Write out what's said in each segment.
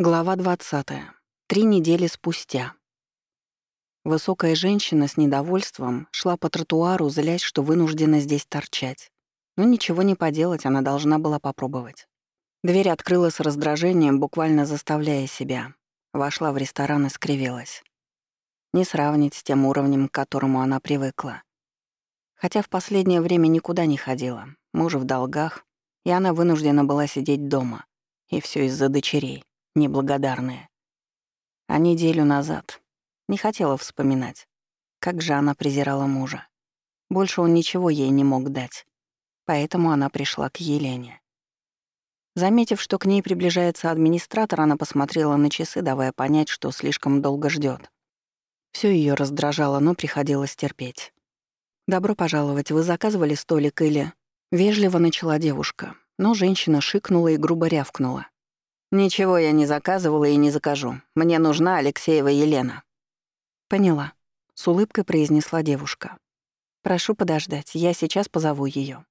Глава 20. Три недели спустя. Высокая женщина с недовольством шла по тротуару, злясь, что вынуждена здесь торчать. Но ничего не поделать, она должна была попробовать. Дверь открыла с раздражением, буквально заставляя себя. Вошла в ресторан и скривилась. Не сравнить с тем уровнем, к которому она привыкла. Хотя в последнее время никуда не ходила, муж в долгах, и она вынуждена была сидеть дома. И все из-за дочерей неблагодарная. А неделю назад не хотела вспоминать, как же она презирала мужа. Больше он ничего ей не мог дать, поэтому она пришла к Елене. Заметив, что к ней приближается администратор, она посмотрела на часы, давая понять, что слишком долго ждет. Все ее раздражало, но приходилось терпеть. «Добро пожаловать, вы заказывали столик или...» Вежливо начала девушка, но женщина шикнула и грубо рявкнула. «Ничего я не заказывала и не закажу. Мне нужна Алексеева Елена». «Поняла», — с улыбкой произнесла девушка. «Прошу подождать, я сейчас позову ее.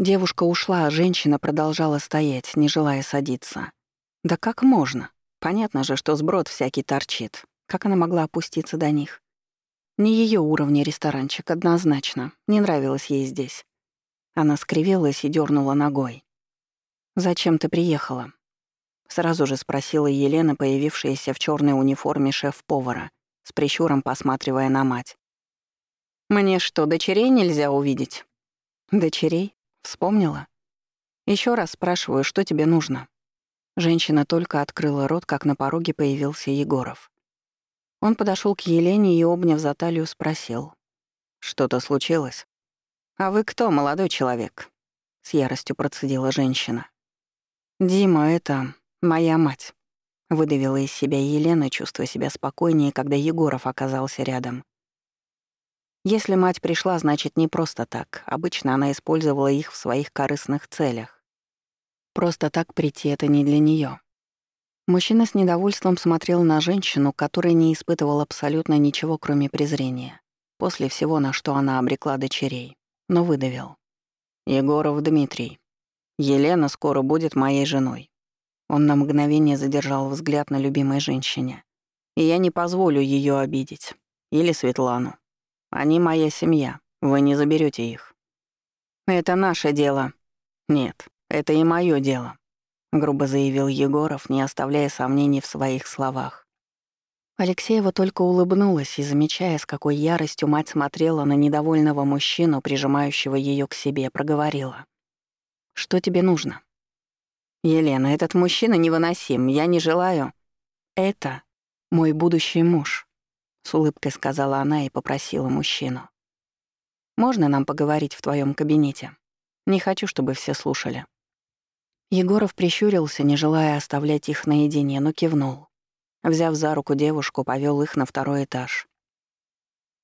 Девушка ушла, а женщина продолжала стоять, не желая садиться. «Да как можно? Понятно же, что сброд всякий торчит. Как она могла опуститься до них?» Не ее уровня ресторанчик, однозначно. Не нравилось ей здесь. Она скривилась и дернула ногой. «Зачем ты приехала?» Сразу же спросила Елена, появившаяся в черной униформе шеф-повара, с прищуром посматривая на мать. «Мне что, дочерей нельзя увидеть?» «Дочерей? Вспомнила?» Еще раз спрашиваю, что тебе нужно?» Женщина только открыла рот, как на пороге появился Егоров. Он подошел к Елене и, обняв за талию, спросил. «Что-то случилось?» «А вы кто, молодой человек?» С яростью процедила женщина. «Дима, это... «Моя мать», — выдавила из себя Елена, чувствуя себя спокойнее, когда Егоров оказался рядом. Если мать пришла, значит, не просто так. Обычно она использовала их в своих корыстных целях. Просто так прийти — это не для нее. Мужчина с недовольством смотрел на женщину, которая не испытывала абсолютно ничего, кроме презрения, после всего, на что она обрекла дочерей, но выдавил. «Егоров Дмитрий, Елена скоро будет моей женой. Он на мгновение задержал взгляд на любимой женщине. «И я не позволю ее обидеть. Или Светлану. Они моя семья. Вы не заберете их». «Это наше дело». «Нет, это и мое дело», — грубо заявил Егоров, не оставляя сомнений в своих словах. Алексеева только улыбнулась и, замечая, с какой яростью мать смотрела на недовольного мужчину, прижимающего ее к себе, проговорила. «Что тебе нужно?» Елена, этот мужчина невыносим, я не желаю. Это мой будущий муж, с улыбкой сказала она и попросила мужчину. Можно нам поговорить в твоём кабинете? Не хочу, чтобы все слушали. Егоров прищурился, не желая оставлять их наедине, но кивнул. Взяв за руку девушку, повёл их на второй этаж.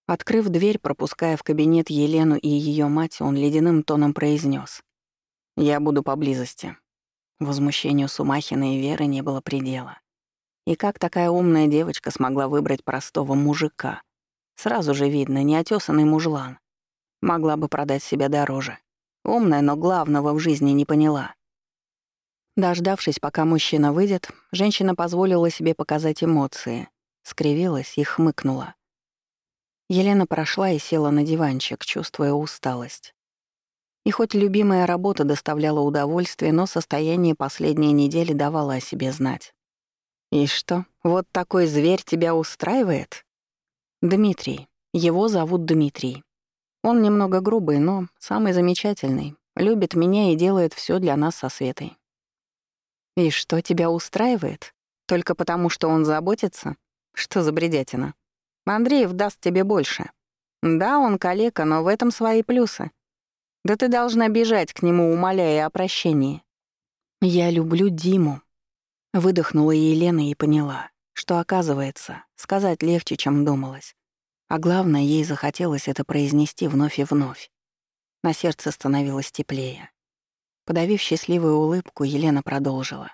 Открыв дверь, пропуская в кабинет Елену и её мать, он ледяным тоном произнёс: "Я буду поблизости". Возмущению Сумахина и Веры не было предела. И как такая умная девочка смогла выбрать простого мужика? Сразу же видно, неотесанный мужлан. Могла бы продать себя дороже. Умная, но главного в жизни не поняла. Дождавшись, пока мужчина выйдет, женщина позволила себе показать эмоции, скривилась и хмыкнула. Елена прошла и села на диванчик, чувствуя усталость. И хоть любимая работа доставляла удовольствие, но состояние последней недели давало о себе знать. «И что, вот такой зверь тебя устраивает?» «Дмитрий. Его зовут Дмитрий. Он немного грубый, но самый замечательный. Любит меня и делает все для нас со Светой». «И что тебя устраивает? Только потому, что он заботится? Что за бредятина? Андреев даст тебе больше. Да, он калека, но в этом свои плюсы. Да ты должна бежать к нему, умоляя о прощении. Я люблю Диму. Выдохнула Елена и поняла, что, оказывается, сказать легче, чем думалось. А главное, ей захотелось это произнести вновь и вновь. На сердце становилось теплее. Подавив счастливую улыбку, Елена продолжила.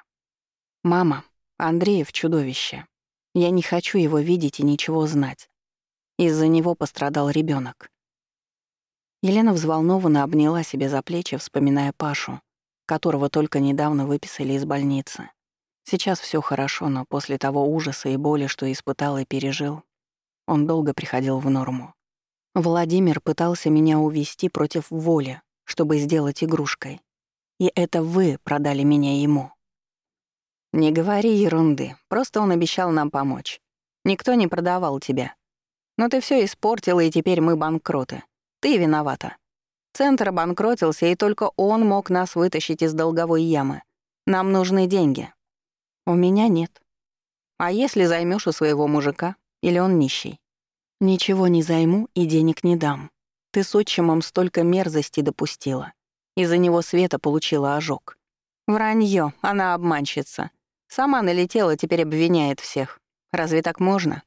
«Мама, Андреев — чудовище. Я не хочу его видеть и ничего знать. Из-за него пострадал ребенок. Елена взволнованно обняла себя за плечи, вспоминая Пашу, которого только недавно выписали из больницы. Сейчас все хорошо, но после того ужаса и боли, что испытал и пережил, он долго приходил в норму. Владимир пытался меня увести против воли, чтобы сделать игрушкой. И это вы продали меня ему. Не говори ерунды, просто он обещал нам помочь. Никто не продавал тебя. Но ты все испортила, и теперь мы банкроты. Ты виновата. Центр обанкротился, и только он мог нас вытащить из долговой ямы. Нам нужны деньги. У меня нет. А если займешь у своего мужика? Или он нищий? Ничего не займу и денег не дам. Ты с отчимом столько мерзости допустила. Из-за него Света получила ожог. Вранье, она обманщица. Сама налетела, теперь обвиняет всех. Разве так можно?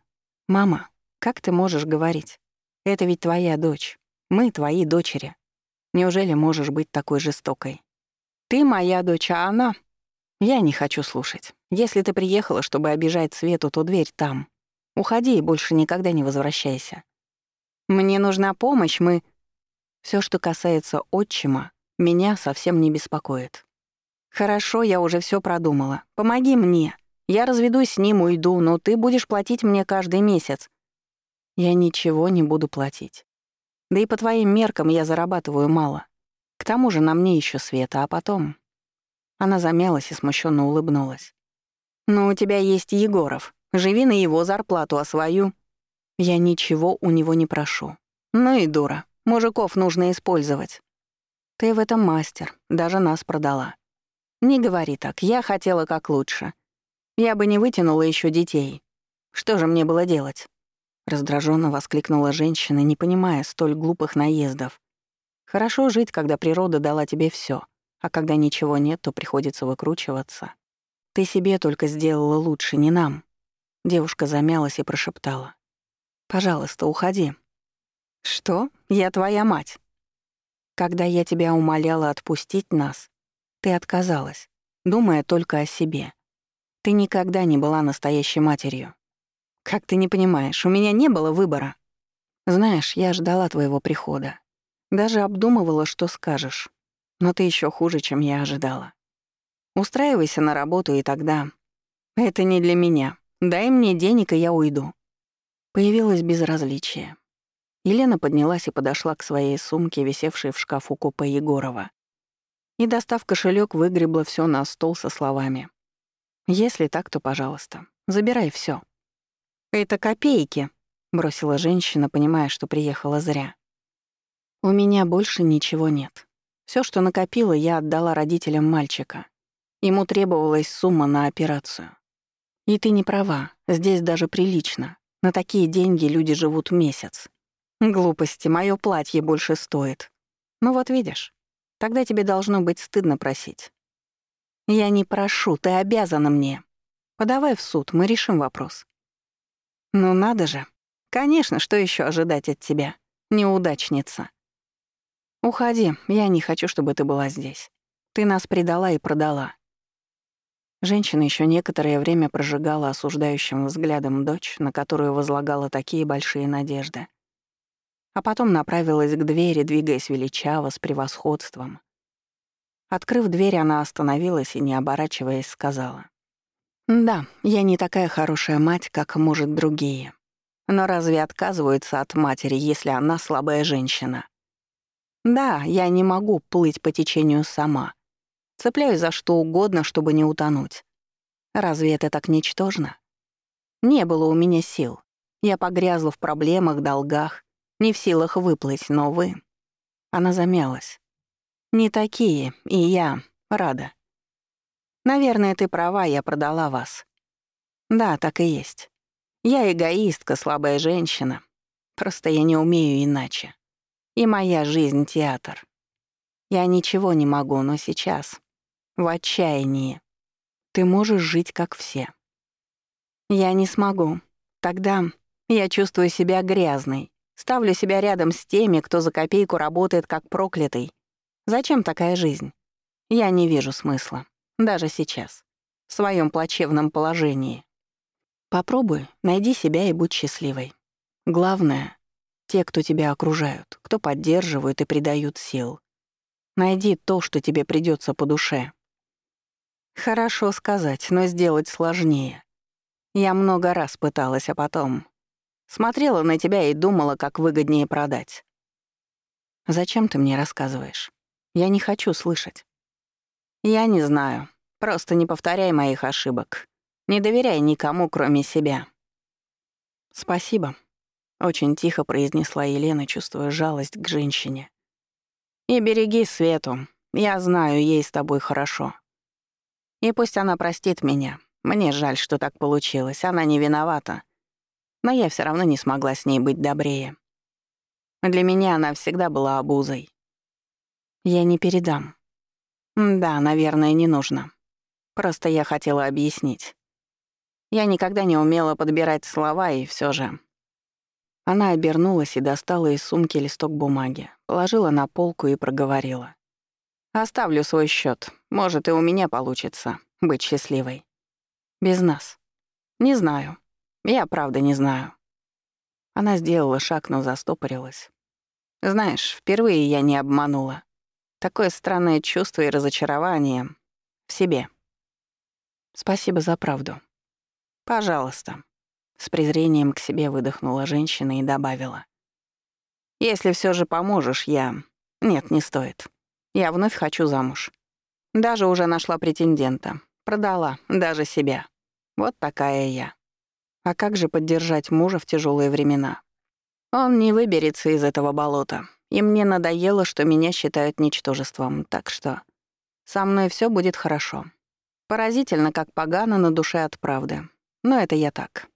Мама, как ты можешь говорить? Это ведь твоя дочь. Мы твои дочери. Неужели можешь быть такой жестокой? Ты моя дочь, а она... Я не хочу слушать. Если ты приехала, чтобы обижать Свету, то дверь там. Уходи и больше никогда не возвращайся. Мне нужна помощь, мы... Все, что касается отчима, меня совсем не беспокоит. Хорошо, я уже все продумала. Помоги мне. Я разведусь с ним, уйду, но ты будешь платить мне каждый месяц. Я ничего не буду платить. Да и по твоим меркам я зарабатываю мало. К тому же на мне еще света, а потом...» Она замялась и смущенно улыбнулась. «Но «Ну, у тебя есть Егоров. Живи на его зарплату, а свою...» «Я ничего у него не прошу». «Ну и дура. Мужиков нужно использовать». «Ты в этом мастер. Даже нас продала». «Не говори так. Я хотела как лучше. Я бы не вытянула еще детей. Что же мне было делать?» Раздраженно воскликнула женщина, не понимая столь глупых наездов. «Хорошо жить, когда природа дала тебе все, а когда ничего нет, то приходится выкручиваться. Ты себе только сделала лучше, не нам». Девушка замялась и прошептала. «Пожалуйста, уходи». «Что? Я твоя мать». «Когда я тебя умоляла отпустить нас, ты отказалась, думая только о себе. Ты никогда не была настоящей матерью, как ты не понимаешь, у меня не было выбора. Знаешь, я ждала твоего прихода. Даже обдумывала, что скажешь. Но ты еще хуже, чем я ожидала. Устраивайся на работу, и тогда... Это не для меня. Дай мне денег, и я уйду. Появилось безразличие. Елена поднялась и подошла к своей сумке, висевшей в шкафу купе Егорова. И, достав кошелек, выгребла все на стол со словами. «Если так, то, пожалуйста, забирай все. «Это копейки», — бросила женщина, понимая, что приехала зря. «У меня больше ничего нет. Все, что накопила, я отдала родителям мальчика. Ему требовалась сумма на операцию. И ты не права, здесь даже прилично. На такие деньги люди живут месяц. Глупости, мое платье больше стоит. Ну вот видишь, тогда тебе должно быть стыдно просить. Я не прошу, ты обязана мне. Подавай в суд, мы решим вопрос. Ну надо же. Конечно, что еще ожидать от тебя? Неудачница. Уходи, я не хочу, чтобы ты была здесь. Ты нас предала и продала. Женщина еще некоторое время прожигала осуждающим взглядом дочь, на которую возлагала такие большие надежды. А потом направилась к двери, двигаясь величаво, с превосходством. Открыв дверь, она остановилась и, не оборачиваясь, сказала. Да, я не такая хорошая мать, как, может, другие. Но разве отказываются от матери, если она слабая женщина? Да, я не могу плыть по течению сама. Цепляюсь за что угодно, чтобы не утонуть. Разве это так ничтожно? Не было у меня сил. Я погрязла в проблемах, долгах, не в силах выплыть, но вы... Она замялась. Не такие, и я рада. Наверное, ты права, я продала вас. Да, так и есть. Я эгоистка, слабая женщина. Просто я не умею иначе. И моя жизнь — театр. Я ничего не могу, но сейчас, в отчаянии, ты можешь жить, как все. Я не смогу. Тогда я чувствую себя грязной, ставлю себя рядом с теми, кто за копейку работает как проклятый. Зачем такая жизнь? Я не вижу смысла даже сейчас, в своем плачевном положении. Попробуй, найди себя и будь счастливой. Главное — те, кто тебя окружают, кто поддерживают и придают сил. Найди то, что тебе придется по душе. Хорошо сказать, но сделать сложнее. Я много раз пыталась, а потом... Смотрела на тебя и думала, как выгоднее продать. «Зачем ты мне рассказываешь? Я не хочу слышать. «Я не знаю. Просто не повторяй моих ошибок. Не доверяй никому, кроме себя». «Спасибо», — очень тихо произнесла Елена, чувствуя жалость к женщине. «И береги Свету. Я знаю, ей с тобой хорошо. И пусть она простит меня. Мне жаль, что так получилось. Она не виновата. Но я все равно не смогла с ней быть добрее. Для меня она всегда была обузой. Я не передам. Да, наверное, не нужно. Просто я хотела объяснить. Я никогда не умела подбирать слова, и все же... Она обернулась и достала из сумки листок бумаги, положила на полку и проговорила. «Оставлю свой счет. Может, и у меня получится быть счастливой. Без нас. Не знаю. Я правда не знаю». Она сделала шаг, но застопорилась. «Знаешь, впервые я не обманула. Такое странное чувство и разочарование в себе. Спасибо за правду. Пожалуйста. С презрением к себе выдохнула женщина и добавила. Если все же поможешь, я... Нет, не стоит. Я вновь хочу замуж. Даже уже нашла претендента. Продала, даже себя. Вот такая я. А как же поддержать мужа в тяжелые времена? Он не выберется из этого болота и мне надоело, что меня считают ничтожеством, так что со мной все будет хорошо. Поразительно, как погано на душе от правды. Но это я так.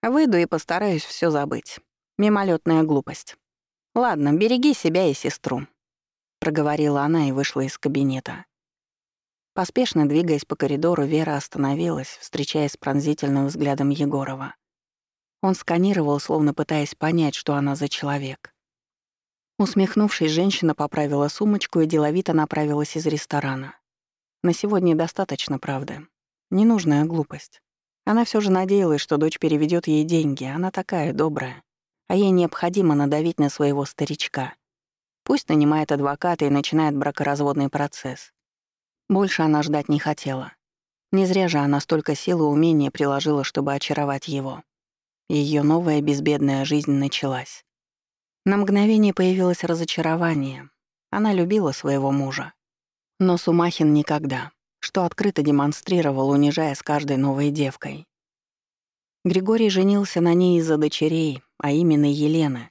Выйду и постараюсь все забыть. Мимолетная глупость. Ладно, береги себя и сестру, проговорила она и вышла из кабинета. Поспешно двигаясь по коридору, Вера остановилась, встречаясь с пронзительным взглядом Егорова. Он сканировал, словно пытаясь понять, что она за человек. Усмехнувшись, женщина поправила сумочку и деловито направилась из ресторана. На сегодня достаточно правда, Ненужная глупость. Она все же надеялась, что дочь переведет ей деньги, она такая добрая. А ей необходимо надавить на своего старичка. Пусть нанимает адвоката и начинает бракоразводный процесс. Больше она ждать не хотела. Не зря же она столько сил и умения приложила, чтобы очаровать его. Ее новая безбедная жизнь началась. На мгновение появилось разочарование. Она любила своего мужа. Но Сумахин никогда, что открыто демонстрировал, унижая с каждой новой девкой. Григорий женился на ней из-за дочерей, а именно Елены,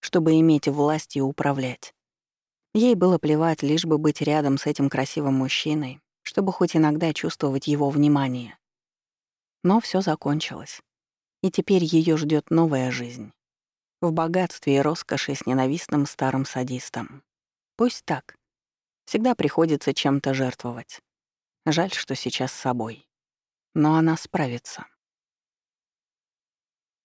чтобы иметь власть и управлять. Ей было плевать, лишь бы быть рядом с этим красивым мужчиной, чтобы хоть иногда чувствовать его внимание. Но все закончилось. И теперь ее ждет новая жизнь в богатстве и роскоши с ненавистным старым садистом. Пусть так. Всегда приходится чем-то жертвовать. Жаль, что сейчас с собой. Но она справится.